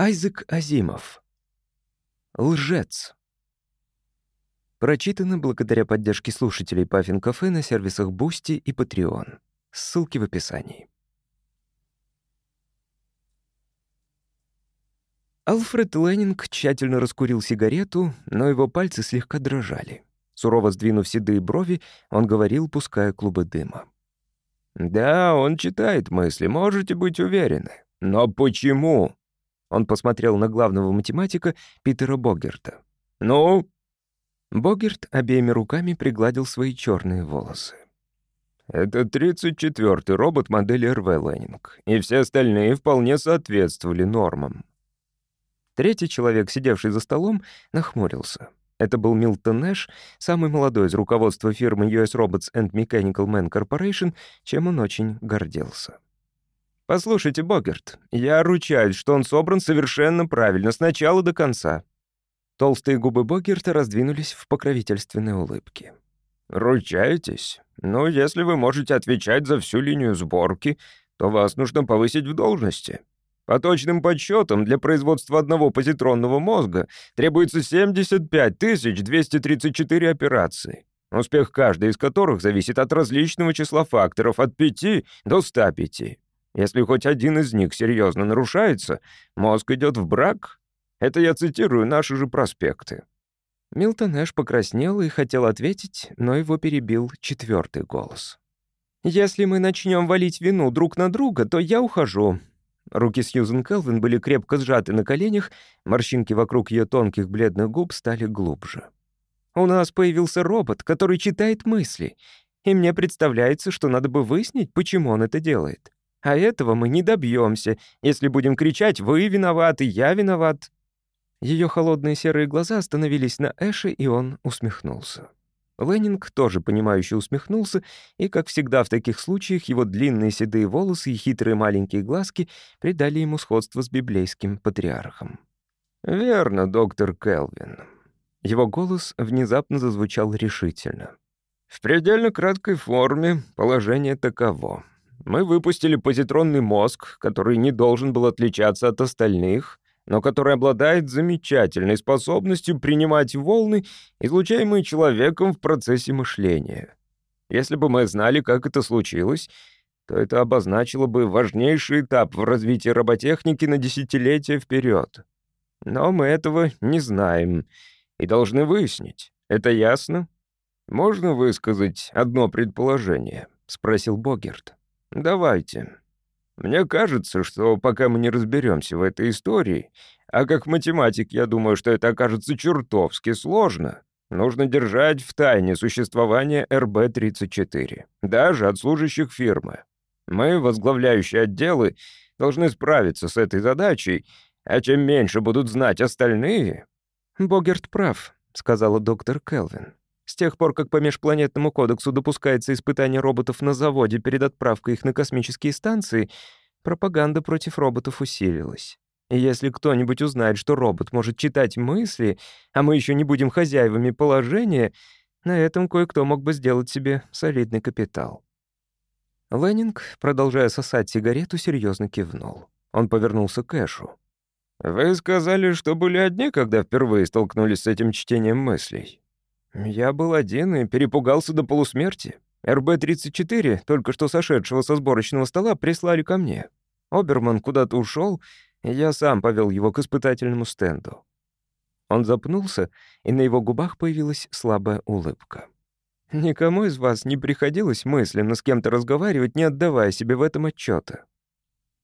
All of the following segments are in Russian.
Айзек Азимов. Лжец. Прочитано благодаря поддержке слушателей Puffin Cafe на сервисах Boosty и Patreon. Ссылки в описании. Алфред Леннинг тщательно раскурил сигарету, но его пальцы слегка дрожали. Сурово сдвинув седые брови, он говорил, пуская клубы дыма. «Да, он читает мысли, можете быть уверены. Но почему?» Он посмотрел на главного математика Питера Богерта. «Ну?» Богерт обеими руками пригладил свои черные волосы. «Это 34-й робот модели РВ Леннинг, и все остальные вполне соответствовали нормам». Третий человек, сидевший за столом, нахмурился. Это был Милтон Нэш, самый молодой из руководства фирмы US Robots and Mechanical Man Corporation, чем он очень гордился. «Послушайте, Богерт, я ручаюсь, что он собран совершенно правильно, с начала до конца». Толстые губы Богерта раздвинулись в покровительственной улыбке. «Ручаетесь? Ну, если вы можете отвечать за всю линию сборки, то вас нужно повысить в должности. По точным подсчетам, для производства одного позитронного мозга требуется 75 234 операции, успех каждой из которых зависит от различного числа факторов от 5 до 105. Если хоть один из них серьезно нарушается, мозг идет в брак. Это я цитирую наши же проспекты». Милтон Эш покраснел и хотел ответить, но его перебил четвертый голос. «Если мы начнем валить вину друг на друга, то я ухожу». Руки Сьюзен Келвин были крепко сжаты на коленях, морщинки вокруг ее тонких бледных губ стали глубже. «У нас появился робот, который читает мысли, и мне представляется, что надо бы выяснить, почему он это делает. А этого мы не добьемся, если будем кричать «Вы виноваты, я виноват». Ее холодные серые глаза остановились на Эше, и он усмехнулся. Леннинг тоже понимающе усмехнулся, и, как всегда в таких случаях, его длинные седые волосы и хитрые маленькие глазки придали ему сходство с библейским патриархом. «Верно, доктор Келвин». Его голос внезапно зазвучал решительно. «В предельно краткой форме положение таково. Мы выпустили позитронный мозг, который не должен был отличаться от остальных, но который обладает замечательной способностью принимать волны, излучаемые человеком в процессе мышления. Если бы мы знали, как это случилось, то это обозначило бы важнейший этап в развитии роботехники на десятилетия вперед. Но мы этого не знаем и должны выяснить. Это ясно? «Можно высказать одно предположение?» — спросил Богерт. «Давайте. Мне кажется, что пока мы не разберемся в этой истории, а как математик я думаю, что это окажется чертовски сложно, нужно держать в тайне существование РБ-34, даже от служащих фирмы. Мы, возглавляющие отделы, должны справиться с этой задачей, а чем меньше будут знать остальные...» «Богерт прав», — сказала доктор Келвин. С тех пор, как по межпланетному кодексу допускается испытание роботов на заводе перед отправкой их на космические станции, пропаганда против роботов усилилась. И если кто-нибудь узнает, что робот может читать мысли, а мы еще не будем хозяевами положения, на этом кое-кто мог бы сделать себе солидный капитал. Леннинг, продолжая сосать сигарету, серьезно кивнул. Он повернулся к Эшу. «Вы сказали, что были одни, когда впервые столкнулись с этим чтением мыслей?» Я был один и перепугался до полусмерти. РБ-34, только что сошедшего со сборочного стола, прислали ко мне. Оберман куда-то ушел, и я сам повел его к испытательному стенду. Он запнулся, и на его губах появилась слабая улыбка. «Никому из вас не приходилось мысленно с кем-то разговаривать, не отдавая себе в этом отчета.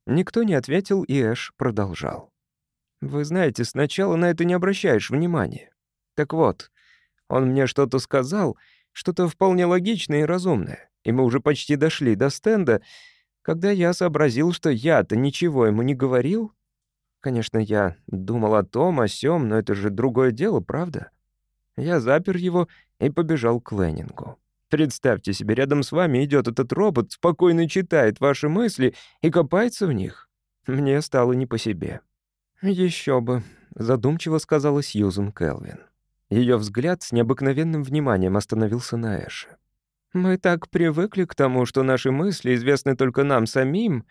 Никто не ответил, и Эш продолжал. «Вы знаете, сначала на это не обращаешь внимания. Так вот, он мне что-то сказал, что-то вполне логичное и разумное, и мы уже почти дошли до стенда, когда я сообразил, что я-то ничего ему не говорил. Конечно, я думал о том, о сём, но это же другое дело, правда? Я запер его и побежал к Леннингу. Представьте себе, рядом с вами идет этот робот, спокойно читает ваши мысли и копается в них. Мне стало не по себе. Еще бы», — задумчиво сказала Сьюзен Келвин. Ее взгляд с необыкновенным вниманием остановился на Эше. «Мы так привыкли к тому, что наши мысли известны только нам самим.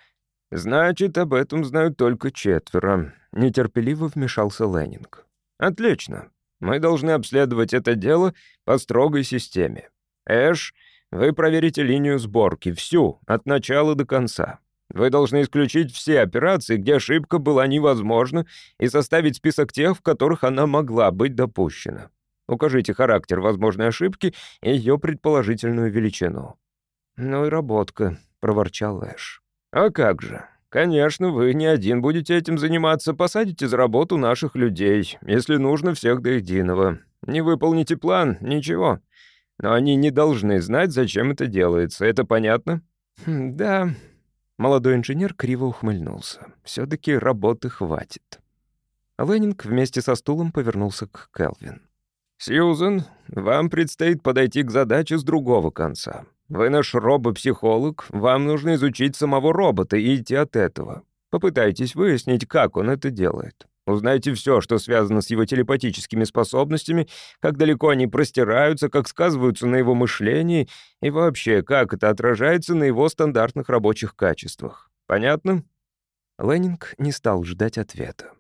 Значит, об этом знают только четверо. нетерпеливо вмешался Леннинг. «Отлично. Мы должны обследовать это дело по строгой системе. Эш, вы проверите линию сборки, всю, от начала до конца. Вы должны исключить все операции, где ошибка была невозможна, и составить список тех, в которых она могла быть допущена. Укажите характер возможной ошибки и ее предположительную величину». «Ну и работка», — проворчал Эш. «А как же? Конечно, вы не один будете этим заниматься. Посадите за работу наших людей, если нужно, всех до единого. Не выполните план — ничего. Но они не должны знать, зачем это делается. Это понятно?» хм, «Да». Молодой инженер криво ухмыльнулся. все таки работы хватит». Леннинг вместе со стулом повернулся к Келвин. «Сьюзен, вам предстоит подойти к задаче с другого конца. Вы наш робопсихолог, вам нужно изучить самого робота и идти от этого. Попытайтесь выяснить, как он это делает. Узнайте все, что связано с его телепатическими способностями, как далеко они простираются, как сказываются на его мышлении и вообще, как это отражается на его стандартных рабочих качествах. Понятно?» Леннинг не стал ждать ответа.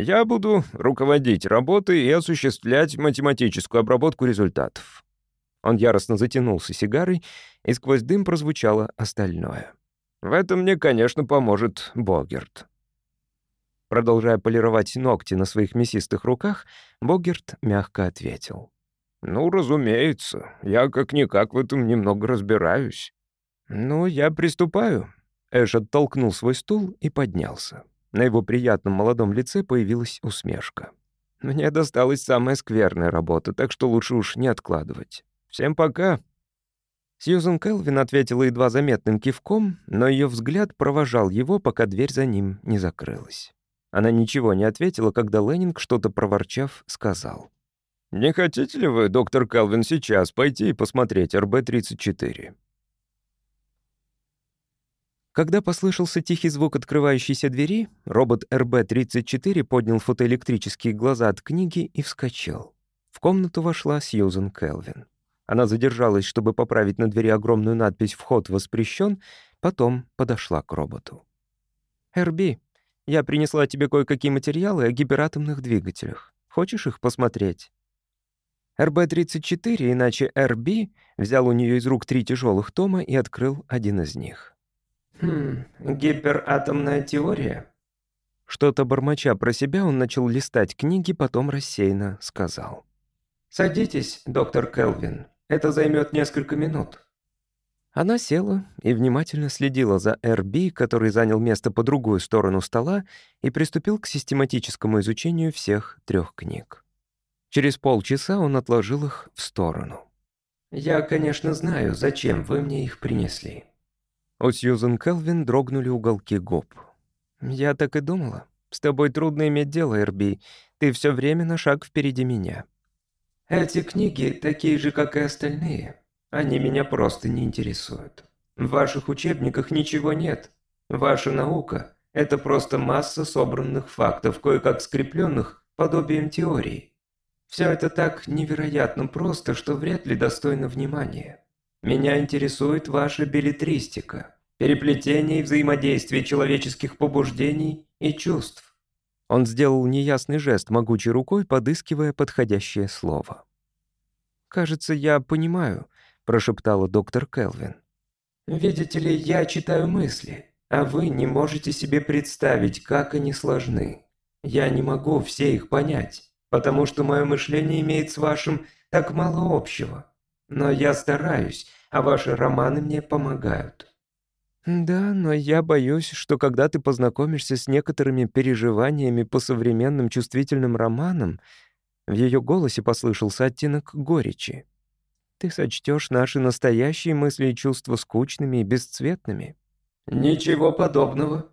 Я буду руководить работой и осуществлять математическую обработку результатов». Он яростно затянулся сигарой, и сквозь дым прозвучало остальное. «В этом мне, конечно, поможет Богерт». Продолжая полировать ногти на своих мясистых руках, Богерт мягко ответил. «Ну, разумеется, я как-никак в этом немного разбираюсь». «Ну, я приступаю». Эш оттолкнул свой стул и поднялся. На его приятном молодом лице появилась усмешка. «Мне досталась самая скверная работа, так что лучше уж не откладывать. Всем пока!» Сьюзен Келвин ответила едва заметным кивком, но ее взгляд провожал его, пока дверь за ним не закрылась. Она ничего не ответила, когда Леннинг, что-то проворчав, сказал. «Не хотите ли вы, доктор Келвин, сейчас пойти и посмотреть РБ-34?» Когда послышался тихий звук открывающейся двери, робот РБ-34 поднял фотоэлектрические глаза от книги и вскочил. В комнату вошла Сьюзен Келвин. Она задержалась, чтобы поправить на двери огромную надпись «Вход воспрещен», потом подошла к роботу. «РБ, я принесла тебе кое-какие материалы о гиператомных двигателях. Хочешь их посмотреть?» РБ-34, иначе РБ, взял у нее из рук три тяжелых тома и открыл один из них. Хм, гиператомная теория? Что-то бормоча про себя, он начал листать книги, потом рассеянно сказал. «Садитесь, доктор Келвин. Это займет несколько минут». Она села и внимательно следила за Р.Б., который занял место по другую сторону стола и приступил к систематическому изучению всех трех книг. Через полчаса он отложил их в сторону. «Я, конечно, знаю, зачем вы мне их принесли. У Сьюзен Келвин дрогнули уголки губ. «Я так и думала. С тобой трудно иметь дело, Эрби. Ты все время на шаг впереди меня». «Эти книги такие же, как и остальные. Они меня просто не интересуют. В ваших учебниках ничего нет. Ваша наука — это просто масса собранных фактов, кое-как скрепленных подобием теории. Все это так невероятно просто, что вряд ли достойно внимания. Меня интересует ваша билетристика, переплетение и взаимодействие человеческих побуждений и чувств». Он сделал неясный жест могучей рукой, подыскивая подходящее слово. «Кажется, я понимаю», — прошептала доктор Келвин. «Видите ли, я читаю мысли, а вы не можете себе представить, как они сложны. Я не могу все их понять, потому что мое мышление имеет с вашим так мало общего. Но я стараюсь, а ваши романы мне помогают». «Да, но я боюсь, что когда ты познакомишься с некоторыми переживаниями по современным чувствительным романам, в ее голосе послышался оттенок горечи. Ты сочтешь наши настоящие мысли и чувства скучными и бесцветными». «Ничего подобного».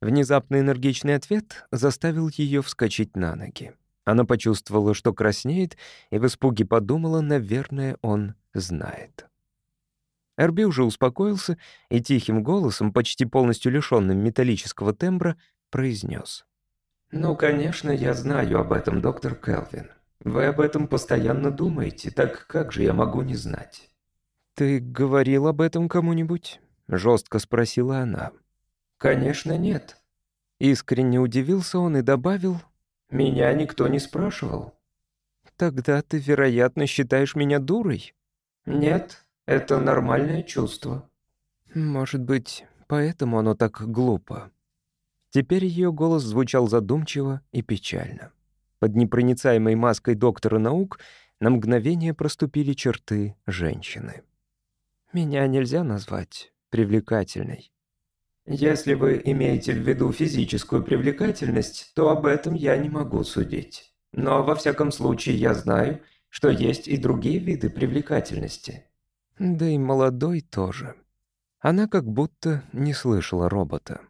Внезапный энергичный ответ заставил ее вскочить на ноги. Она почувствовала, что краснеет, и в испуге подумала, наверное, он знает. Эрби уже успокоился и тихим голосом, почти полностью лишённым металлического тембра, произнес: «Ну, конечно, я знаю об этом, доктор Келвин. Вы об этом постоянно думаете, так как же я могу не знать?» «Ты говорил об этом кому-нибудь?» — жестко спросила она. «Конечно, нет. Искренне удивился он и добавил, «Меня никто не спрашивал». «Тогда ты, вероятно, считаешь меня дурой?» «Нет, это нормальное чувство». «Может быть, поэтому оно так глупо». Теперь ее голос звучал задумчиво и печально. Под непроницаемой маской доктора наук на мгновение проступили черты женщины. «Меня нельзя назвать привлекательной». Если вы имеете в виду физическую привлекательность, то об этом я не могу судить. Но во всяком случае я знаю, что есть и другие виды привлекательности. Да и молодой тоже. Она как будто не слышала робота.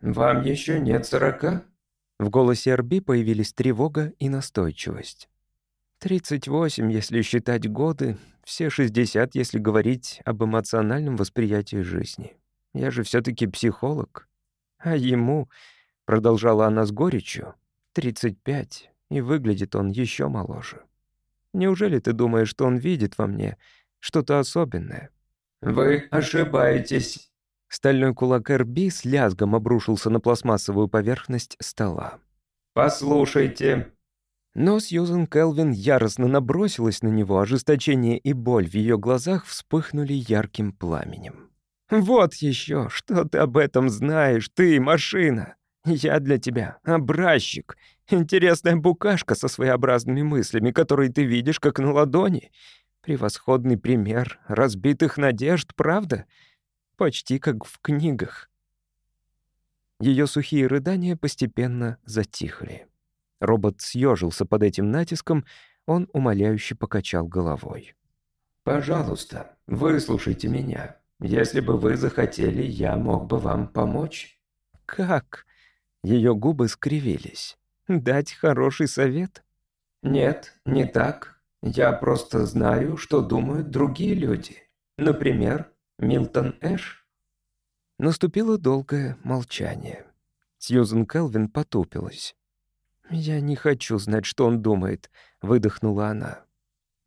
«Вам еще нет сорока?» В голосе Арби появились тревога и настойчивость. «Тридцать восемь, если считать годы, все шестьдесят, если говорить об эмоциональном восприятии жизни. Я же все таки психолог. А ему, — продолжала она с горечью, — 35, и выглядит он еще моложе. Неужели ты думаешь, что он видит во мне что-то особенное?» «Вы ошибаетесь». Стальной кулак Эрби с лязгом обрушился на пластмассовую поверхность стола. «Послушайте». Но Сьюзен Келвин яростно набросилась на него, ожесточение и боль в ее глазах вспыхнули ярким пламенем. «Вот еще, что ты об этом знаешь, ты, машина! Я для тебя образчик, интересная букашка со своеобразными мыслями, которые ты видишь как на ладони. Превосходный пример разбитых надежд, правда? Почти как в книгах». Ее сухие рыдания постепенно затихли. Робот съежился под этим натиском, он умоляюще покачал головой. «Пожалуйста, выслушайте меня. Если бы вы захотели, я мог бы вам помочь». «Как?» Ее губы скривились. «Дать хороший совет?» «Нет, не так. Я просто знаю, что думают другие люди. Например, Милтон Эш». Наступило долгое молчание. Сьюзен Келвин потупилась. «Я не хочу знать, что он думает», — выдохнула она.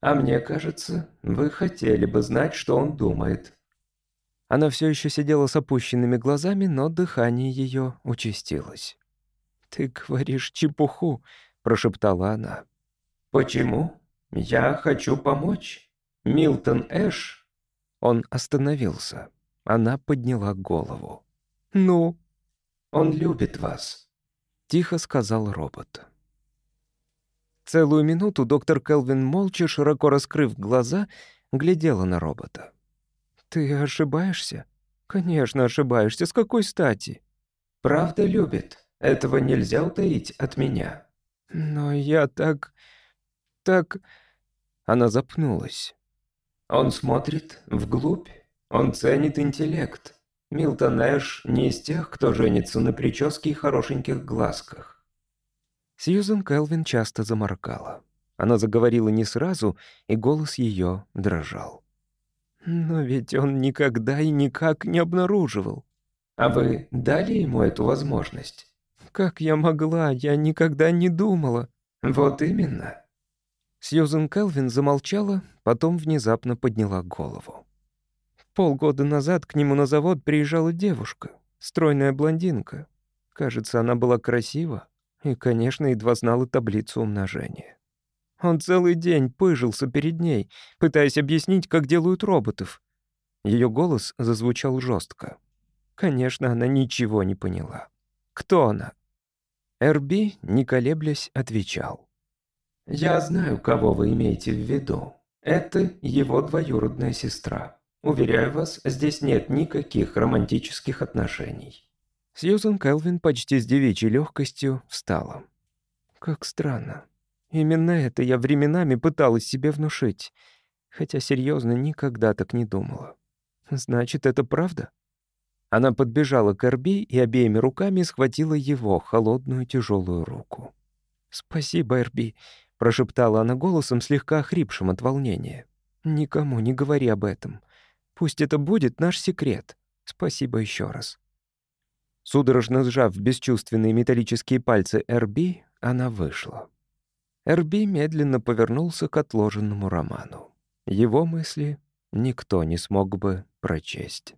«А мне кажется, вы хотели бы знать, что он думает», она все еще сидела с опущенными глазами, но дыхание ее участилось. «Ты говоришь чепуху», — прошептала она. «Почему? Я хочу помочь. Милтон Эш...» Он остановился. Она подняла голову. «Ну?» «Он любит вас», — тихо сказал робот. Целую минуту доктор Келвин молча, широко раскрыв глаза, глядела на робота. «Ты ошибаешься?» «Конечно, ошибаешься. С какой стати?» «Правда любит. Этого нельзя утаить от меня». «Но я так... так...» Она запнулась. «Он смотрит вглубь. Он ценит интеллект. Милтон Эш не из тех, кто женится на прическе и хорошеньких глазках». Сьюзен Келвин часто заморкала. Она заговорила не сразу, и голос ее дрожал. Но ведь он никогда и никак не обнаруживал. А вы дали ему эту возможность? Как я могла? Я никогда не думала. Вот именно. Сьюзен Келвин замолчала, потом внезапно подняла голову. Полгода назад к нему на завод приезжала девушка, стройная блондинка. Кажется, она была красива и, конечно, едва знала таблицу умножения. Он целый день пыжился перед ней, пытаясь объяснить, как делают роботов. Ее голос зазвучал жестко. Конечно, она ничего не поняла. Кто она? Эрби, не колеблясь, отвечал. «Я знаю, кого вы имеете в виду. Это его двоюродная сестра. Уверяю вас, здесь нет никаких романтических отношений». Сьюзен Келвин почти с девичьей легкостью встала. «Как странно. Именно это я временами пыталась себе внушить, хотя серьезно никогда так не думала. Значит, это правда? Она подбежала к Эрби и обеими руками схватила его холодную тяжелую руку. «Спасибо, Эрби», — прошептала она голосом, слегка охрипшим от волнения. «Никому не говори об этом. Пусть это будет наш секрет. Спасибо еще раз». Судорожно сжав бесчувственные металлические пальцы Эрби, она вышла. Эрби медленно повернулся к отложенному роману. Его мысли никто не смог бы прочесть.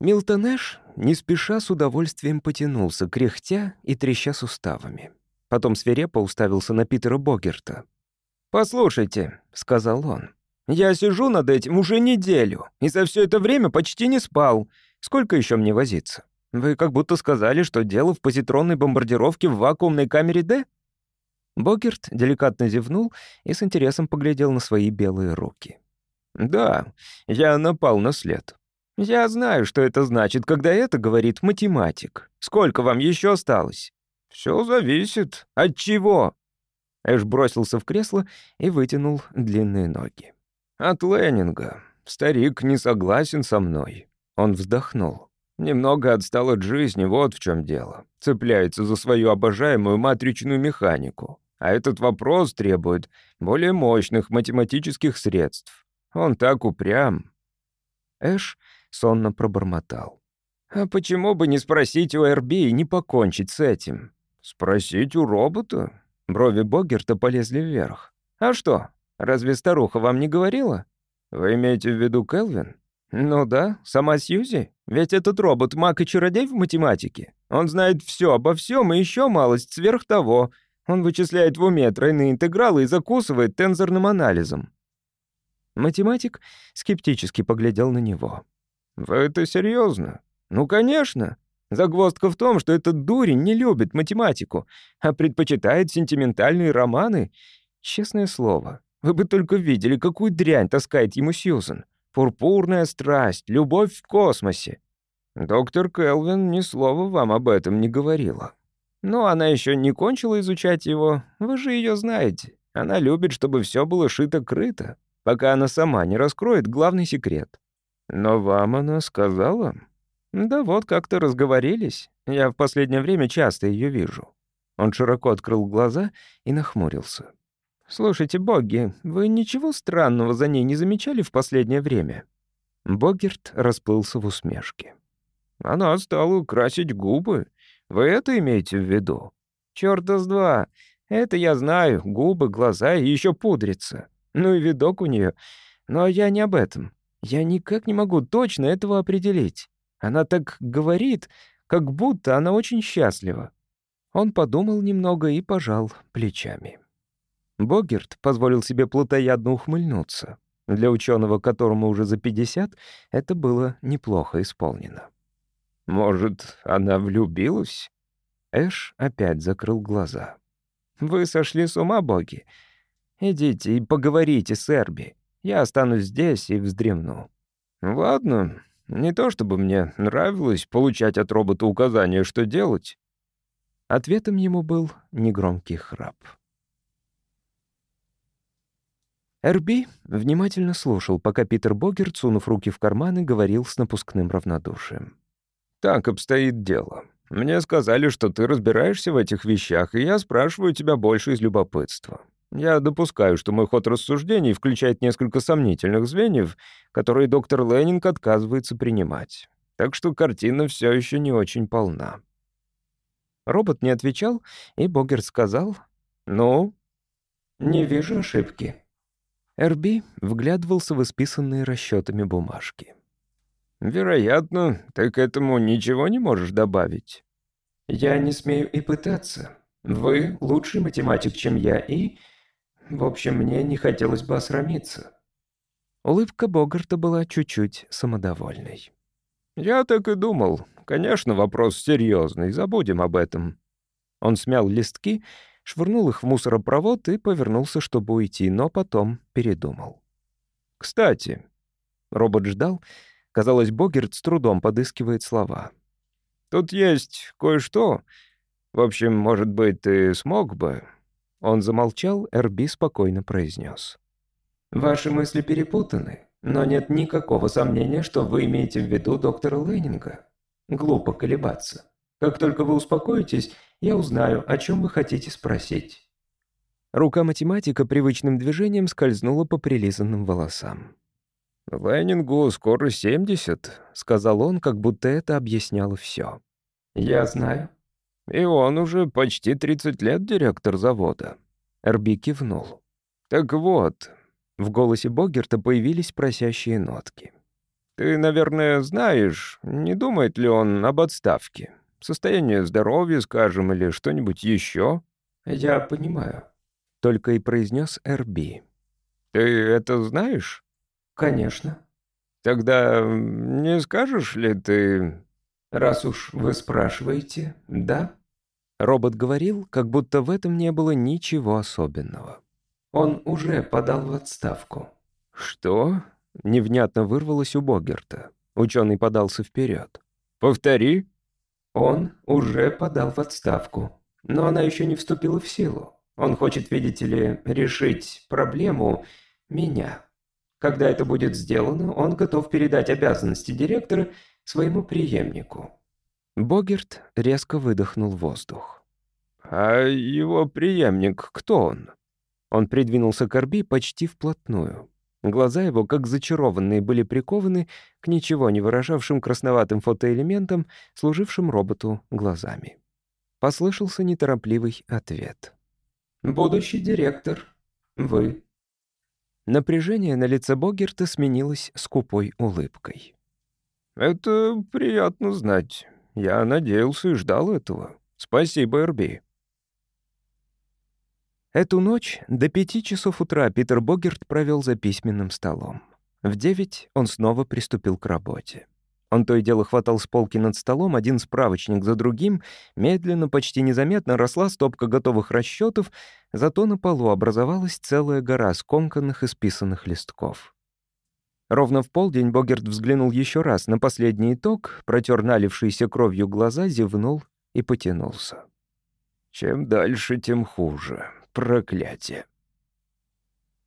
Милтон Эш не спеша с удовольствием потянулся, кряхтя и треща суставами. Потом свирепо уставился на Питера Богерта. «Послушайте», — сказал он, — «я сижу над этим уже неделю, и за все это время почти не спал. Сколько еще мне возиться? Вы как будто сказали, что дело в позитронной бомбардировке в вакуумной камере «Д»?» Богерт деликатно зевнул и с интересом поглядел на свои белые руки. «Да, я напал на след. Я знаю, что это значит, когда это говорит математик. Сколько вам еще осталось? Все зависит. От чего? Эш бросился в кресло и вытянул длинные ноги. От Леннинга. Старик не согласен со мной. Он вздохнул. Немного отстал от жизни, вот в чем дело. Цепляется за свою обожаемую матричную механику. А этот вопрос требует более мощных математических средств. Он так упрям. Эш сонно пробормотал. «А почему бы не спросить у Эрби и не покончить с этим?» «Спросить у робота?» Брови Богерта полезли вверх. «А что, разве старуха вам не говорила?» «Вы имеете в виду Келвин?» «Ну да, сама Сьюзи. Ведь этот робот маг и чародей в математике. Он знает все обо всем и еще малость сверх того. Он вычисляет в уме тройные интегралы и закусывает тензорным анализом». Математик скептически поглядел на него. «Вы это серьезно? Ну, конечно. Загвоздка в том, что этот дурень не любит математику, а предпочитает сентиментальные романы. Честное слово, вы бы только видели, какую дрянь таскает ему Сьюзен. Пурпурная страсть, любовь в космосе. Доктор Келвин ни слова вам об этом не говорила. Но она еще не кончила изучать его, вы же ее знаете. Она любит, чтобы все было шито-крыто, пока она сама не раскроет главный секрет. «Но вам она сказала?» «Да вот, как-то разговорились. Я в последнее время часто ее вижу». Он широко открыл глаза и нахмурился. «Слушайте, Богги, вы ничего странного за ней не замечали в последнее время?» Богерт расплылся в усмешке. «Она стала красить губы. Вы это имеете в виду?» «Чёрта с два. Это я знаю. Губы, глаза и еще пудрится. Ну и видок у нее. Но я не об этом. Я никак не могу точно этого определить. Она так говорит, как будто она очень счастлива. Он подумал немного и пожал плечами. Богерт позволил себе плотоядно ухмыльнуться. Для ученого, которому уже за 50, это было неплохо исполнено. «Может, она влюбилась?» Эш опять закрыл глаза. «Вы сошли с ума, боги? Идите и поговорите с Эрби. Я останусь здесь и вздремну». «Ладно, не то чтобы мне нравилось получать от робота указания, что делать». Ответом ему был негромкий храп. Эрби внимательно слушал, пока Питер Богерт, сунув руки в карманы, говорил с напускным равнодушием. «Так обстоит дело. Мне сказали, что ты разбираешься в этих вещах, и я спрашиваю тебя больше из любопытства. Я допускаю, что мой ход рассуждений включает несколько сомнительных звеньев, которые доктор Леннинг отказывается принимать. Так что картина все еще не очень полна. Робот не отвечал, и Богер сказал «Ну?» «Не вижу ошибки». Эрби вглядывался в исписанные расчетами бумажки. «Вероятно, ты к этому ничего не можешь добавить». «Я не смею и пытаться. Вы лучший математик, чем я, и в общем, мне не хотелось бы осрамиться». Улыбка Богарта была чуть-чуть самодовольной. «Я так и думал. Конечно, вопрос серьезный, забудем об этом». Он смял листки, швырнул их в мусоропровод и повернулся, чтобы уйти, но потом передумал. «Кстати...» Робот ждал. Казалось, Богерт с трудом подыскивает слова. «Тут есть кое-что. В общем, может быть, ты смог бы...» Он замолчал, Эрби спокойно произнес. «Ваши мысли перепутаны, но нет никакого сомнения, что вы имеете в виду доктора Леннинга. Глупо колебаться. Как только вы успокоитесь, я узнаю, о чем вы хотите спросить». Рука математика привычным движением скользнула по прилизанным волосам. «Леннингу скоро 70», — сказал он, как будто это объясняло все. «Я знаю. И он уже почти 30 лет директор завода. Эрби кивнул. Так вот, в голосе Богерта появились просящие нотки. Ты, наверное, знаешь, не думает ли он об отставке? Состояние здоровья, скажем, или что-нибудь еще?» «Я понимаю», — только и произнес Эрби. «Ты это знаешь?» «Конечно». «Тогда не скажешь ли ты...» «Раз уж вы спрашиваете, да?» Робот говорил, как будто в этом не было ничего особенного. «Он уже подал в отставку». «Что?» — невнятно вырвалось у Богерта. Ученый подался вперед. «Повтори». «Он уже подал в отставку, но она еще не вступила в силу. Он хочет, видите ли, решить проблему меня. Когда это будет сделано, он готов передать обязанности директора своему преемнику». Богерт резко выдохнул воздух. «А его преемник кто он?» Он придвинулся к Орби почти вплотную. Глаза его, как зачарованные, были прикованы к ничего не выражавшим красноватым фотоэлементам, служившим роботу глазами. Послышался неторопливый ответ. «Будущий директор. Вы». Напряжение на лице Богерта сменилось скупой улыбкой. «Это приятно знать. Я надеялся и ждал этого. Спасибо, Эрби». Эту ночь до пяти часов утра Питер Богерт провел за письменным столом. В девять он снова приступил к работе. Он то и дело хватал с полки над столом один справочник за другим, медленно, почти незаметно росла стопка готовых расчетов, зато на полу образовалась целая гора скомканных и списанных листков. Ровно в полдень Богерт взглянул еще раз на последний итог, протер налившиеся кровью глаза, зевнул и потянулся. «Чем дальше, тем хуже. Проклятие!»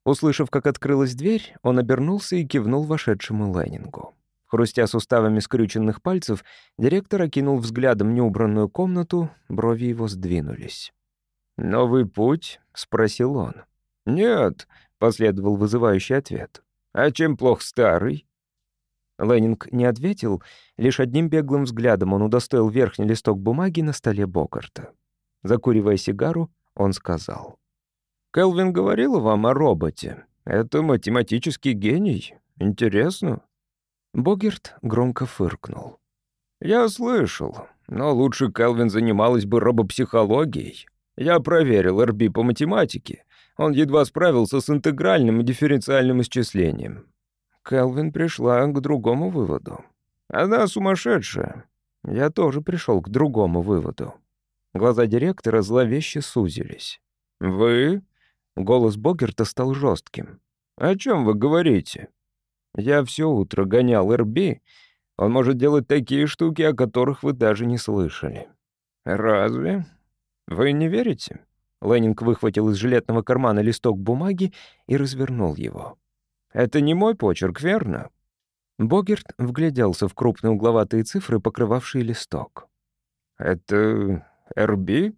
Услышав, как открылась дверь, он обернулся и кивнул вошедшему Леннингу. Хрустя суставами скрюченных пальцев, директор окинул взглядом неубранную комнату, брови его сдвинулись. «Новый путь?» — спросил он. «Нет», — последовал вызывающий ответ. «А чем плох старый?» Леннинг не ответил, лишь одним беглым взглядом он удостоил верхний листок бумаги на столе Бокарта. Закуривая сигару, он сказал. «Келвин говорила вам о роботе. Это математический гений. Интересно?» Богерт громко фыркнул. «Я слышал, но лучше Келвин занималась бы робопсихологией. Я проверил РБ по математике. Он едва справился с интегральным и дифференциальным исчислением. Келвин пришла к другому выводу. Она сумасшедшая. Я тоже пришел к другому выводу. Глаза директора зловеще сузились. «Вы?» Голос Богерта стал жестким. «О чем вы говорите?» «Я все утро гонял РБ. Он может делать такие штуки, о которых вы даже не слышали». «Разве? Вы не верите?» Леннинг выхватил из жилетного кармана листок бумаги и развернул его. «Это не мой почерк, верно?» Богерт вгляделся в крупные угловатые цифры, покрывавшие листок. «Это РБ?»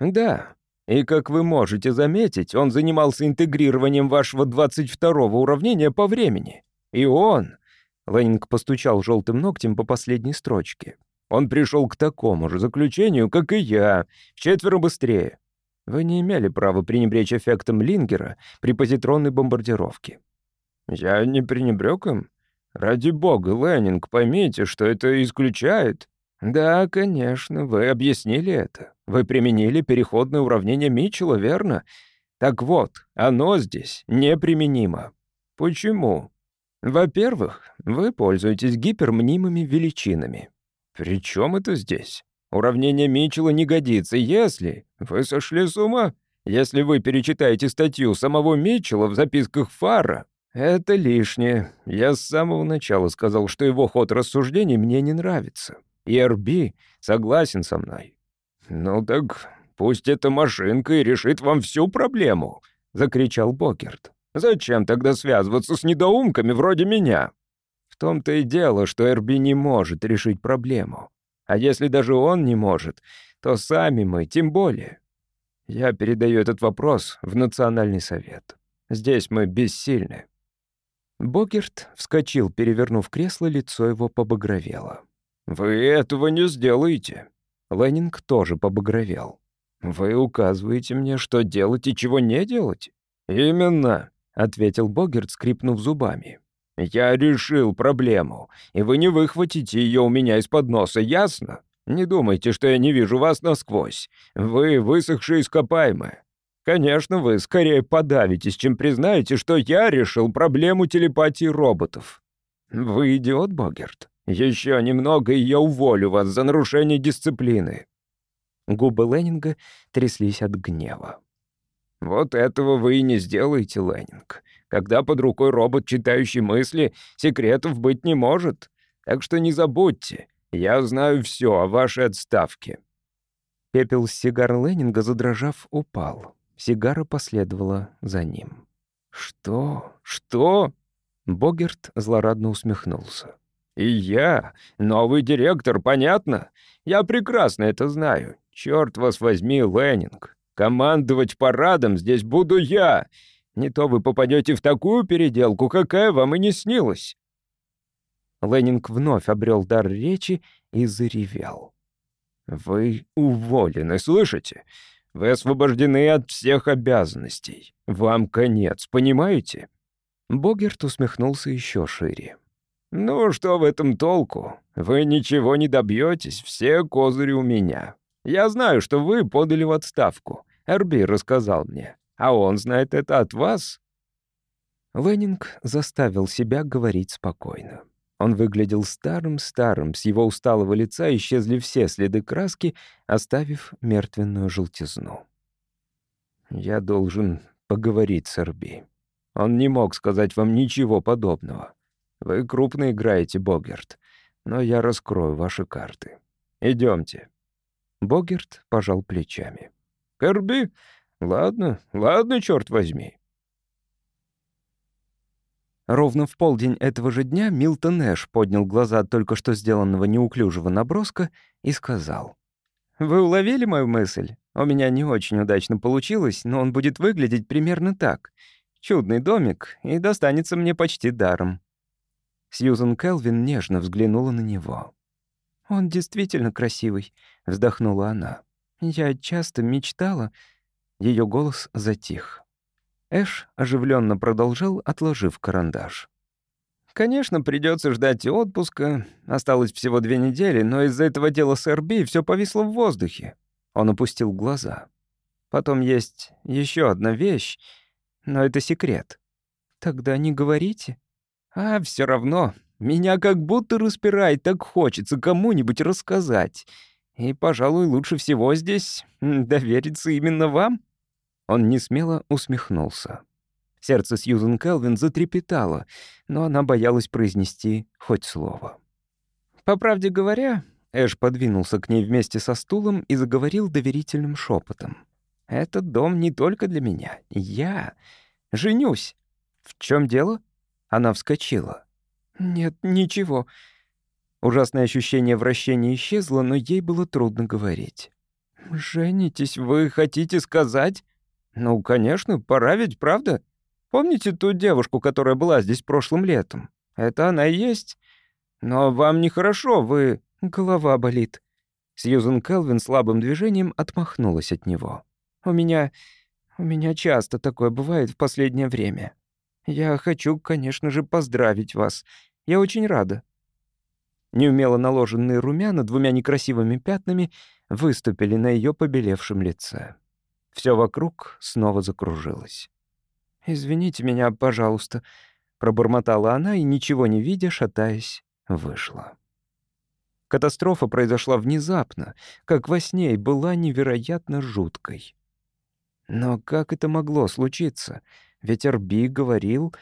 «Да. И, как вы можете заметить, он занимался интегрированием вашего 22-го уравнения по времени. И он...» Леннинг постучал желтым ногтем по последней строчке. «Он пришел к такому же заключению, как и я, четверо быстрее. Вы не имели права пренебречь эффектом Лингера при позитронной бомбардировке». «Я не пренебрег им? Ради бога, Леннинг, поймите, что это исключает...» «Да, конечно, вы объяснили это. Вы применили переходное уравнение Митчелла, верно? Так вот, оно здесь неприменимо. Почему? Во-первых, вы пользуетесь гипермнимыми величинами. При чем это здесь? Уравнение Митчелла не годится, если... Вы сошли с ума? Если вы перечитаете статью самого Митчелла в записках Фара, это лишнее. Я с самого начала сказал, что его ход рассуждений мне не нравится. И РБ согласен со мной. «Ну так пусть эта машинка и решит вам всю проблему», — закричал Бокерт. «Зачем тогда связываться с недоумками вроде меня?» В том-то и дело, что Эрби не может решить проблему. А если даже он не может, то сами мы тем более. Я передаю этот вопрос в Национальный совет. Здесь мы бессильны». Бокерт вскочил, перевернув кресло, лицо его побагровело. «Вы этого не сделаете». Леннинг тоже побагровел. «Вы указываете мне, что делать и чего не делать?» «Именно», — ответил Богерт, скрипнув зубами. Я решил проблему, и вы не выхватите ее у меня из-под носа, ясно? Не думайте, что я не вижу вас насквозь. Вы высохшие ископаемые. Конечно, вы скорее подавитесь, чем признаете, что я решил проблему телепатии роботов. Вы идиот, Богерт. Еще немного, и я уволю вас за нарушение дисциплины. Губы Леннинга тряслись от гнева. «Вот этого вы и не сделаете, Леннинг. Когда под рукой робот, читающий мысли, секретов быть не может. Так что не забудьте, я знаю все о вашей отставке». Пепел с сигар Леннинга, задрожав, упал. Сигара последовала за ним. «Что? Что?» Богерт злорадно усмехнулся. «И я, новый директор, понятно? Я прекрасно это знаю. Черт вас возьми, Леннинг. Командовать парадом здесь буду я. Не то вы попадете в такую переделку, какая вам и не снилась». Леннинг вновь обрел дар речи и заревел. «Вы уволены, слышите? Вы освобождены от всех обязанностей. Вам конец, понимаете?» Богерт усмехнулся еще шире. «Ну, что в этом толку? Вы ничего не добьетесь, все козыри у меня. Я знаю, что вы подали в отставку. Эрби рассказал мне. А он знает это от вас?» Леннинг заставил себя говорить спокойно. Он выглядел старым-старым, с его усталого лица исчезли все следы краски, оставив мертвенную желтизну. «Я должен поговорить с Эрби. Он не мог сказать вам ничего подобного. Вы крупно играете, Богерт, но я раскрою ваши карты. Идемте. Богерт пожал плечами. «Кэрби? Ладно, ладно, черт возьми». Ровно в полдень этого же дня Милтон Эш поднял глаза от только что сделанного неуклюжего наброска и сказал. «Вы уловили мою мысль? У меня не очень удачно получилось, но он будет выглядеть примерно так. Чудный домик, и достанется мне почти даром». Сьюзен Келвин нежно взглянула на него. «Он действительно красивый», — вздохнула она. «Я часто мечтала...» Ее голос затих. Эш оживленно продолжал, отложив карандаш. «Конечно, придется ждать отпуска. Осталось всего две недели, но из-за этого дела с РБ все повисло в воздухе». Он опустил глаза. «Потом есть еще одна вещь, но это секрет». «Тогда не говорите». «А все равно, меня как будто распирает, так хочется кому-нибудь рассказать. И, пожалуй, лучше всего здесь довериться именно вам». Он несмело усмехнулся. Сердце Сьюзен Келвин затрепетало, но она боялась произнести хоть слово. По правде говоря, Эш подвинулся к ней вместе со стулом и заговорил доверительным шепотом. «Этот дом не только для меня. Я женюсь». «В чем дело?» Она вскочила. «Нет, ничего». Ужасное ощущение вращения исчезло, но ей было трудно говорить. «Женитесь, вы хотите сказать?» «Ну, конечно, пора ведь, правда? Помните ту девушку, которая была здесь прошлым летом? Это она и есть. Но вам нехорошо, вы... Голова болит». Сьюзен Келвин слабым движением отмахнулась от него. «У меня... у меня часто такое бывает в последнее время. Я хочу, конечно же, поздравить вас. Я очень рада». Неумело наложенные румяна двумя некрасивыми пятнами выступили на ее побелевшем лице. Все вокруг снова закружилось. «Извините меня, пожалуйста», — пробормотала она и, ничего не видя, шатаясь, вышла. Катастрофа произошла внезапно, как во сне, и была невероятно жуткой. Но как это могло случиться? Ведь Арби говорил...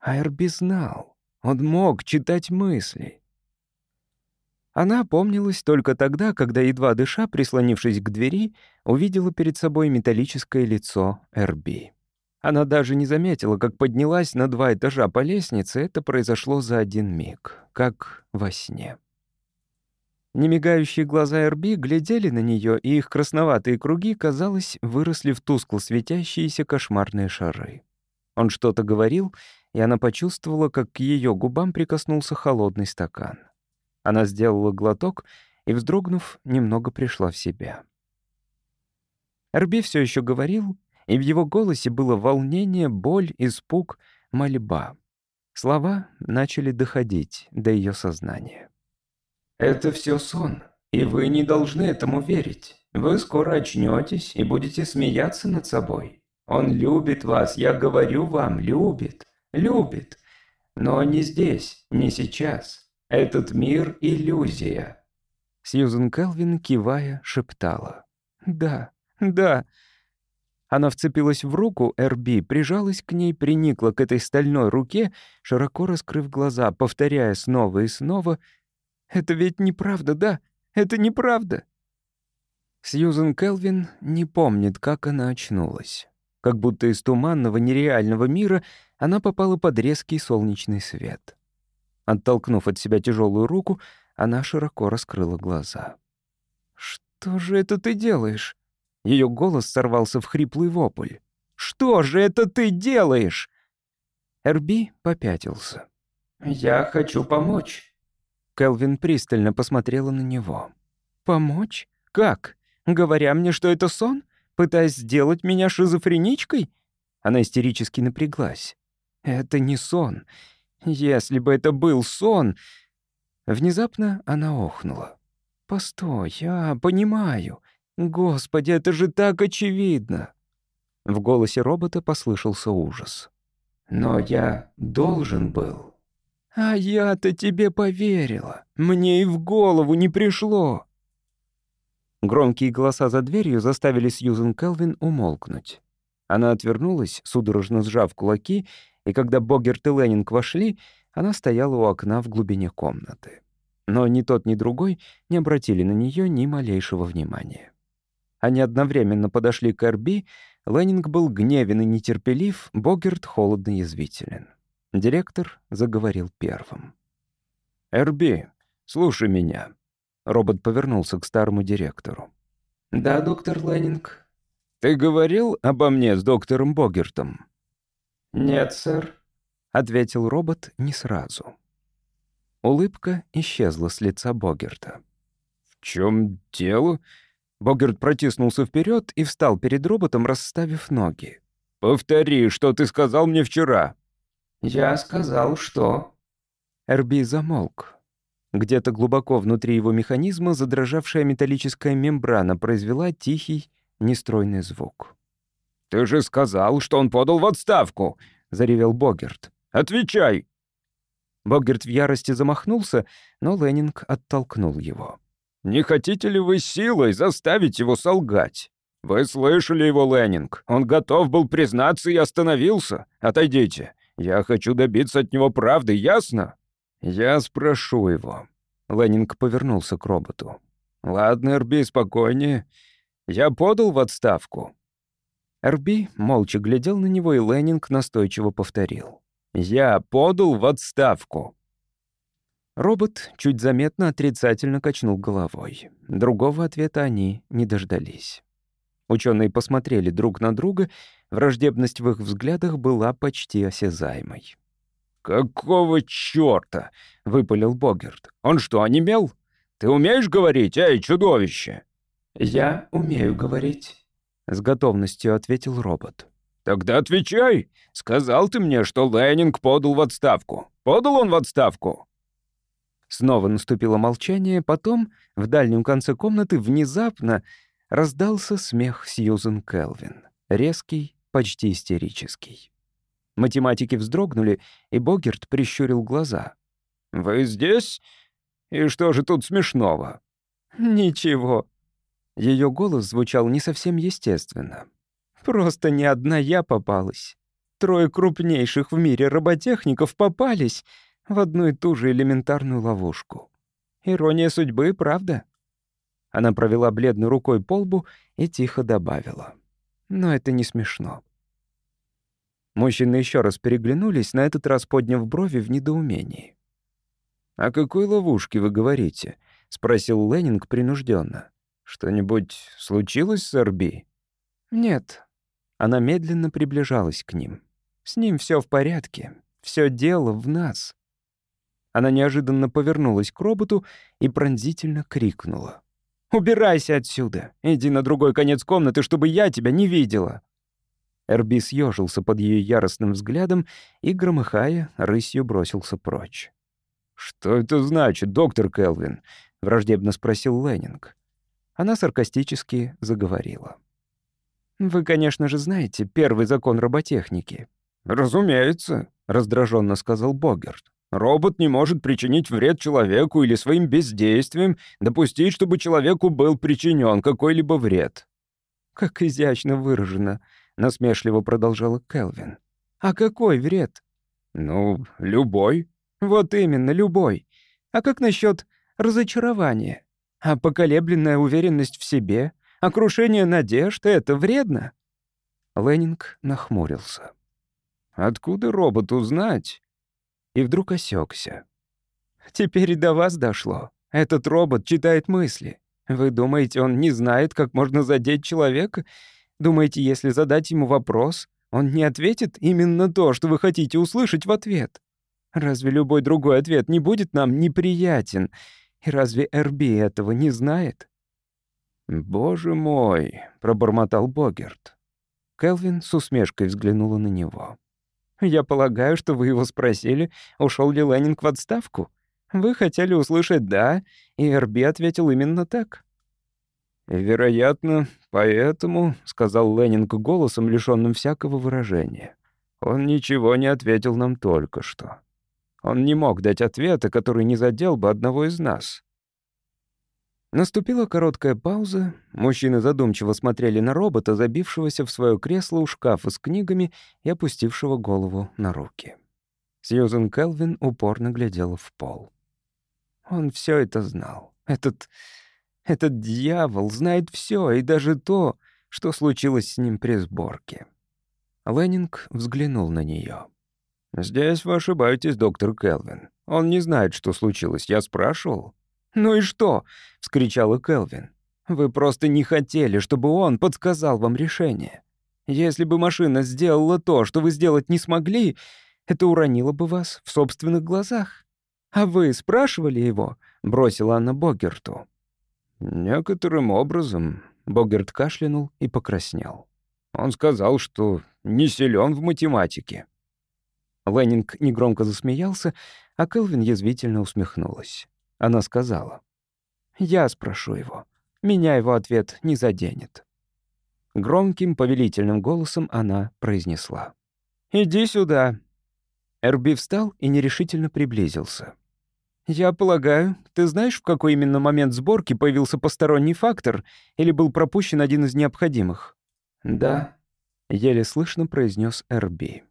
А Арби знал. Он мог читать мысли. Она опомнилась только тогда, когда, едва дыша, прислонившись к двери, увидела перед собой металлическое лицо Эрби. Она даже не заметила, как поднялась на два этажа по лестнице, это произошло за один миг, как во сне. Немигающие глаза Эрби глядели на нее, и их красноватые круги, казалось, выросли в тускло светящиеся кошмарные шары. Он что-то говорил, и она почувствовала, как к ее губам прикоснулся холодный стакан. Она сделала глоток и, вздрогнув, немного пришла в себя. Эрби все еще говорил, и в его голосе было волнение, боль, испуг, мольба. Слова начали доходить до ее сознания. «Это все сон, и вы не должны этому верить. Вы скоро очнетесь и будете смеяться над собой. Он любит вас, я говорю вам, любит, любит. Но не здесь, не сейчас. Этот мир — иллюзия». Сьюзен Келвин, кивая, шептала. «Да, да». Она вцепилась в руку Эрби, прижалась к ней, приникла к этой стальной руке, широко раскрыв глаза, повторяя снова и снова. «Это ведь неправда, да? Это неправда!» Сьюзен Келвин не помнит, как она очнулась. Как будто из туманного, нереального мира она попала под резкий солнечный свет. Оттолкнув от себя тяжелую руку, она широко раскрыла глаза. «Что же это ты делаешь?» Ее голос сорвался в хриплый вопль. «Что же это ты делаешь?» Эрби попятился. «Я хочу помочь». Келвин пристально посмотрела на него. «Помочь? Как? Говоря мне, что это сон? Пытаясь сделать меня шизофреничкой?» Она истерически напряглась. «Это не сон. Если бы это был сон...» Внезапно она охнула. «Постой, я понимаю. Господи, это же так очевидно!» В голосе робота послышался ужас. «Но я должен был». «А я-то тебе поверила. Мне и в голову не пришло». Громкие голоса за дверью заставили Сьюзен Келвин умолкнуть. Она отвернулась, судорожно сжав кулаки, и когда Богерт и Леннинг вошли, она стояла у окна в глубине комнаты. Но ни тот, ни другой не обратили на нее ни малейшего внимания. Они одновременно подошли к Эрби, Леннинг был гневен и нетерпелив, Богерт холодно язвителен. Директор заговорил первым. «Эрби, слушай меня». Робот повернулся к старому директору. «Да, доктор Леннинг». «Ты говорил обо мне с доктором Богертом?» «Нет, сэр», — ответил робот не сразу. Улыбка исчезла с лица Богерта. «В чем дело?» Богерт протиснулся вперед и встал перед роботом, расставив ноги. «Повтори, что ты сказал мне вчера». «Я сказал, что...» Эрби замолк. Где-то глубоко внутри его механизма задрожавшая металлическая мембрана произвела тихий, нестройный звук. «Ты же сказал, что он подал в отставку!» — заревел Богерт. «Отвечай!» Богерт в ярости замахнулся, но Леннинг оттолкнул его. «Не хотите ли вы силой заставить его солгать? Вы слышали его, Леннинг. Он готов был признаться и остановился. Отойдите. Я хочу добиться от него правды, ясно?» «Я спрошу его». Леннинг повернулся к роботу. «Ладно, Эрби, спокойнее. Я подал в отставку. Эрби молча глядел на него, и Леннинг настойчиво повторил. «Я подал в отставку». Робот чуть заметно отрицательно качнул головой. Другого ответа они не дождались. Ученые посмотрели друг на друга, враждебность в их взглядах была почти осязаемой. «Какого чёрта?» — выпалил Богерт. «Он что, онемел? Ты умеешь говорить, эй, чудовище?» «Я умею говорить». — с готовностью ответил робот. «Тогда отвечай. Сказал ты мне, что Леннинг подал в отставку. Подал он в отставку?» Снова наступило молчание, потом в дальнем конце комнаты внезапно раздался смех Сьюзен Келвин. Резкий, почти истерический. Математики вздрогнули, и Богерт прищурил глаза. «Вы здесь? И что же тут смешного?» «Ничего», ее голос звучал не совсем естественно. «Просто не одна я попалась. Трое крупнейших в мире роботехников попались в одну и ту же элементарную ловушку. Ирония судьбы, правда?» Она провела бледной рукой по лбу и тихо добавила. «Но это не смешно». Мужчины еще раз переглянулись, на этот раз подняв брови в недоумении. «О какой ловушке вы говорите?» — спросил Леннинг принужденно. «Что-нибудь случилось с Эрби?» «Нет». Она медленно приближалась к ним. «С ним все в порядке. Все дело в нас». Она неожиданно повернулась к роботу и пронзительно крикнула. «Убирайся отсюда! Иди на другой конец комнаты, чтобы я тебя не видела!» Эрби съежился под ее яростным взглядом и, громыхая, рысью бросился прочь. «Что это значит, доктор Келвин?» — враждебно спросил Леннинг. Она саркастически заговорила. «Вы, конечно же, знаете первый закон роботехники». «Разумеется», — раздраженно сказал Богерт. «Робот не может причинить вред человеку или своим бездействием допустить, чтобы человеку был причинен какой-либо вред». «Как изящно выражено», — насмешливо продолжала Келвин. «А какой вред?» «Ну, любой». «Вот именно, любой. А как насчет разочарования? А поколебленная уверенность в себе? А крушение надежд — это вредно?» Леннинг нахмурился. «Откуда роботу знать?» И вдруг осекся. «Теперь и до вас дошло. Этот робот читает мысли. Вы думаете, он не знает, как можно задеть человека? Думаете, если задать ему вопрос, он не ответит именно то, что вы хотите услышать в ответ? Разве любой другой ответ не будет нам неприятен? И разве Эрби этого не знает? «Боже мой!» — пробормотал Богерт. Келвин с усмешкой взглянула на него. «Я полагаю, что вы его спросили, ушел ли Ленинг в отставку? Вы хотели услышать «да», и Эрби ответил именно так». «Вероятно, поэтому», — сказал Ленинг голосом, лишённым всякого выражения, «он ничего не ответил нам только что». Он не мог дать ответа, который не задел бы одного из нас. Наступила короткая пауза. Мужчины задумчиво смотрели на робота, забившегося в свое кресло у шкафа с книгами и опустившего голову на руки. Сьюзен Келвин упорно глядела в пол. Он все это знал. Этот... этот дьявол знает все, и даже то, что случилось с ним при сборке. Леннинг взглянул на нее. «Здесь вы ошибаетесь, доктор Келвин. Он не знает, что случилось. Я спрашивал». «Ну и что?» — вскричала Келвин. «Вы просто не хотели, чтобы он подсказал вам решение. Если бы машина сделала то, что вы сделать не смогли, это уронило бы вас в собственных глазах. А вы спрашивали его?» — бросила она Богерту. «Некоторым образом...» — Богерт кашлянул и покраснел. Он сказал, что не силен в математике. Леннинг негромко засмеялся, а Келвин язвительно усмехнулась. Она сказала, «Я спрошу его. Меня его ответ не заденет». Громким, повелительным голосом она произнесла, «Иди сюда». Эрби встал и нерешительно приблизился. «Я полагаю, ты знаешь, в какой именно момент сборки появился посторонний фактор или был пропущен один из необходимых?» «Да», — еле слышно произнес Эрби.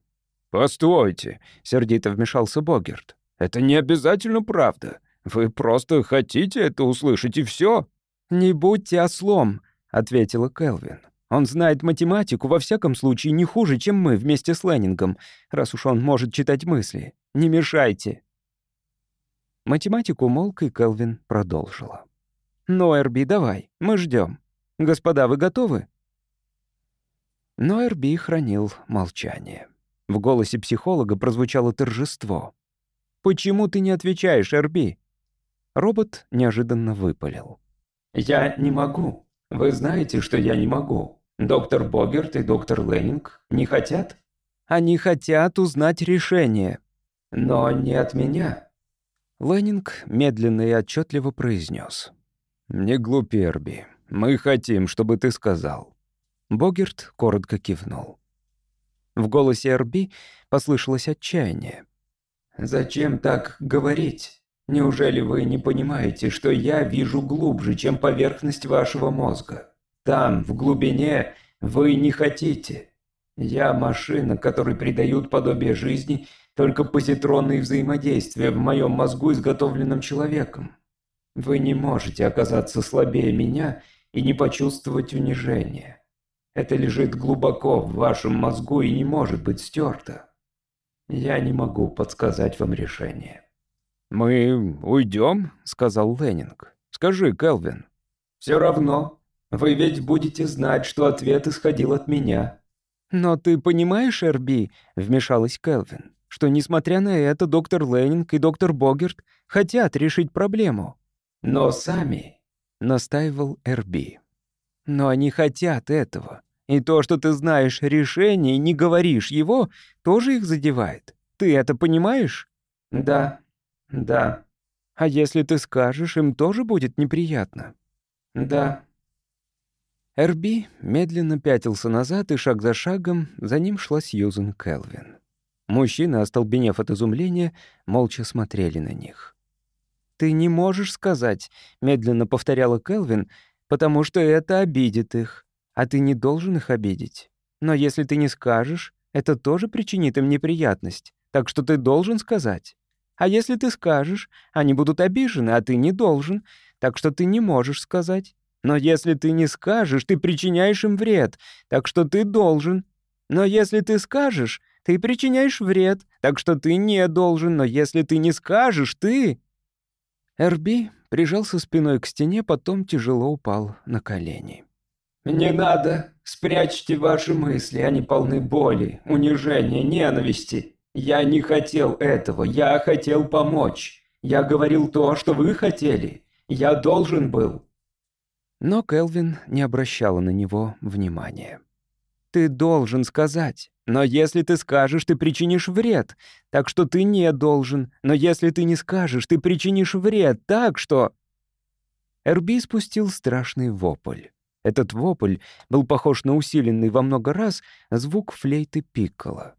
«Постойте», — сердито вмешался Богерт. «Это не обязательно правда. Вы просто хотите это услышать, и все. «Не будьте ослом», — ответила Келвин. «Он знает математику, во всяком случае, не хуже, чем мы вместе с Леннингом, раз уж он может читать мысли. Не мешайте». Математику молк, и Келвин продолжила. «Ну, Эрби, давай, мы ждем. Господа, вы готовы?» Но Эрби хранил молчание. В голосе психолога прозвучало торжество. «Почему ты не отвечаешь, Эрби?» Робот неожиданно выпалил. «Я не могу. Вы знаете, что я не могу. Доктор Богерт и доктор Леннинг не хотят?» «Они хотят узнать решение». «Но не от меня». Леннинг медленно и отчетливо произнес. «Не глупи, Эрби. Мы хотим, чтобы ты сказал». Богерт коротко кивнул. В голосе Эрби послышалось отчаяние. «Зачем так говорить? Неужели вы не понимаете, что я вижу глубже, чем поверхность вашего мозга? Там, в глубине, вы не хотите. Я машина, которой придают подобие жизни только позитронные взаимодействия в моем мозгу, изготовленном человеком. Вы не можете оказаться слабее меня и не почувствовать унижения. Это лежит глубоко в вашем мозгу и не может быть стерто. Я не могу подсказать вам решение». «Мы уйдем?» — сказал Леннинг. «Скажи, Келвин». «Все равно. Вы ведь будете знать, что ответ исходил от меня». «Но ты понимаешь, Эрби?» — вмешалась Келвин, «что, несмотря на это, доктор Леннинг и доктор Богерт хотят решить проблему». «Но сами», — настаивал Эрби. Но они хотят этого. И то, что ты знаешь решение и не говоришь его, тоже их задевает. Ты это понимаешь? Да, да. А если ты скажешь, им тоже будет неприятно? Да. Эрби медленно пятился назад, и шаг за шагом за ним шла Сьюзен Келвин. Мужчины, остолбенев от изумления, молча смотрели на них. «Ты не можешь сказать», — медленно повторяла Келвин, «потому что это обидит их, а ты не должен их обидеть. Но если ты не скажешь, это тоже причинит им неприятность, так что ты должен сказать. А если ты скажешь, они будут обижены, а ты не должен, так что ты не можешь сказать. Но если ты не скажешь, ты причиняешь им вред, так что ты должен. Но если ты скажешь, ты причиняешь вред, так что ты не должен, но если ты не скажешь, ты...» Эрби прижался спиной к стене, потом тяжело упал на колени. «Не надо. Спрячьте ваши мысли, они полны боли, унижения, ненависти. Я не хотел этого, я хотел помочь. Я говорил то, что вы хотели. Я должен был». Но Келвин не обращала на него внимания. «Ты должен сказать. Но если ты скажешь, ты причинишь вред. Так что ты не должен. Но если ты не скажешь, ты причинишь вред. Так что...» Эрби спустил страшный вопль. Этот вопль был похож на усиленный во много раз звук флейты пиккола.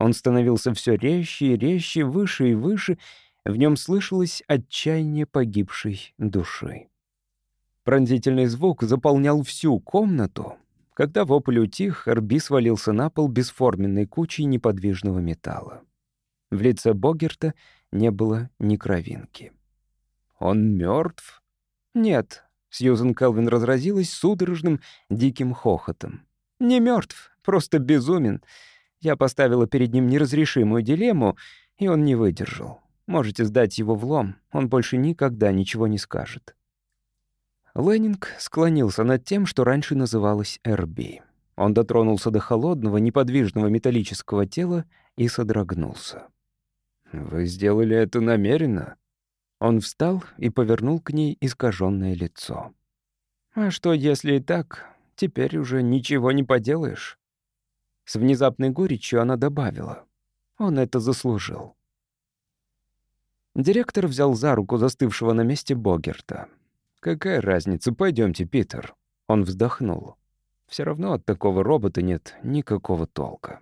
Он становился все резче и резче, выше и выше, в нем слышалось отчаяние погибшей души. Пронзительный звук заполнял всю комнату. Когда вопль утих, Арби свалился на пол бесформенной кучей неподвижного металла. В лице Богерта не было ни кровинки. «Он мертв? «Нет», Сьюзен Келвин разразилась судорожным, диким хохотом. «Не мертв, просто безумен. Я поставила перед ним неразрешимую дилемму, и он не выдержал. Можете сдать его в лом, он больше никогда ничего не скажет». Леннинг склонился над тем, что раньше называлось «РБ». Он дотронулся до холодного, неподвижного металлического тела и содрогнулся. «Вы сделали это намеренно?» Он встал и повернул к ней искаженное лицо. «А что, если и так? Теперь уже ничего не поделаешь». С внезапной горечью она добавила. «Он это заслужил». Директор взял за руку застывшего на месте Богерта. «Какая разница? Пойдемте, Питер». Он вздохнул. Все равно от такого робота нет никакого толка.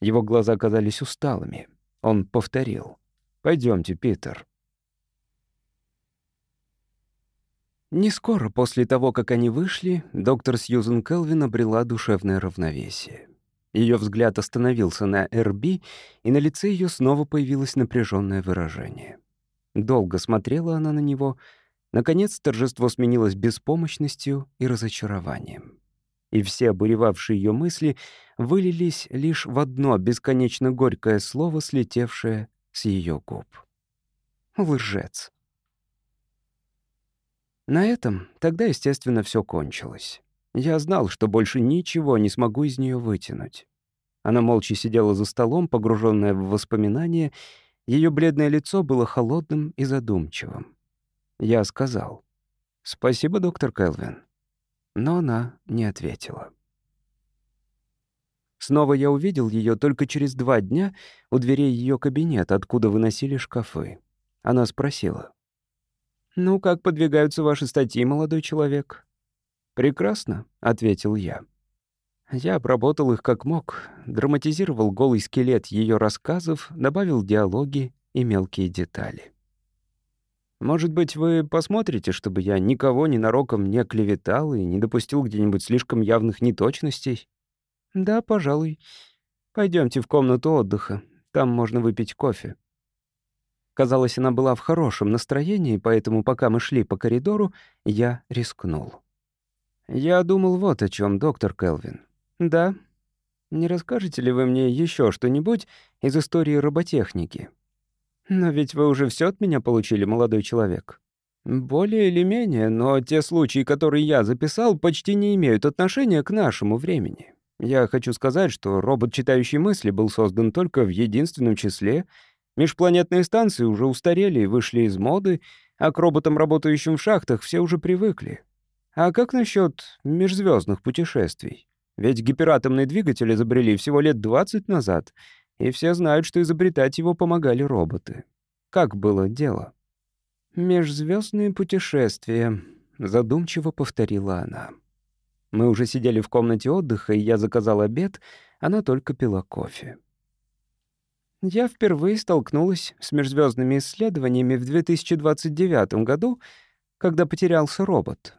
Его глаза казались усталыми. Он повторил. «Пойдемте, Питер». Не скоро после того, как они вышли, доктор Сьюзен Келвин обрела душевное равновесие. Ее взгляд остановился на Эрби, и на лице ее снова появилось напряженное выражение. Долго смотрела она на него. Наконец торжество сменилось беспомощностью и разочарованием. И все обуревавшие ее мысли вылились лишь в одно бесконечно горькое слово, слетевшее с ее губ. «Лжец». На этом тогда, естественно, все кончилось. Я знал, что больше ничего не смогу из нее вытянуть. Она молча сидела за столом, погруженная в воспоминания. Ее бледное лицо было холодным и задумчивым. Я сказал, «Спасибо, доктор Келвин». Но она не ответила. Снова я увидел ее только через два дня у дверей ее кабинета, откуда выносили шкафы. Она спросила, «Ну, как подвигаются ваши статьи, молодой человек?» «Прекрасно», — ответил я. Я обработал их как мог, драматизировал голый скелет ее рассказов, добавил диалоги и мелкие детали. «Может быть, вы посмотрите, чтобы я никого ненароком не оклеветал и не допустил где-нибудь слишком явных неточностей?» «Да, пожалуй. Пойдемте в комнату отдыха. Там можно выпить кофе». Казалось, она была в хорошем настроении, поэтому, пока мы шли по коридору, я рискнул. «Я думал вот о чем, доктор Келвин». «Да. Не расскажете ли вы мне еще что-нибудь из истории роботехники?» «Но ведь вы уже все от меня получили, молодой человек». «Более или менее, но те случаи, которые я записал, почти не имеют отношения к нашему времени. Я хочу сказать, что робот, читающий мысли, был создан только в единственном числе — Межпланетные станции уже устарели и вышли из моды, а к роботам, работающим в шахтах, все уже привыкли. А как насчет межзвездных путешествий? Ведь гиператомный двигатель изобрели всего лет 20 назад, и все знают, что изобретать его помогали роботы. Как было дело? «Межзвездные путешествия», — задумчиво повторила она. Мы уже сидели в комнате отдыха, и я заказал обед, она только пила кофе. Я впервые столкнулась с межзвездными исследованиями в 2029 году, когда потерялся робот.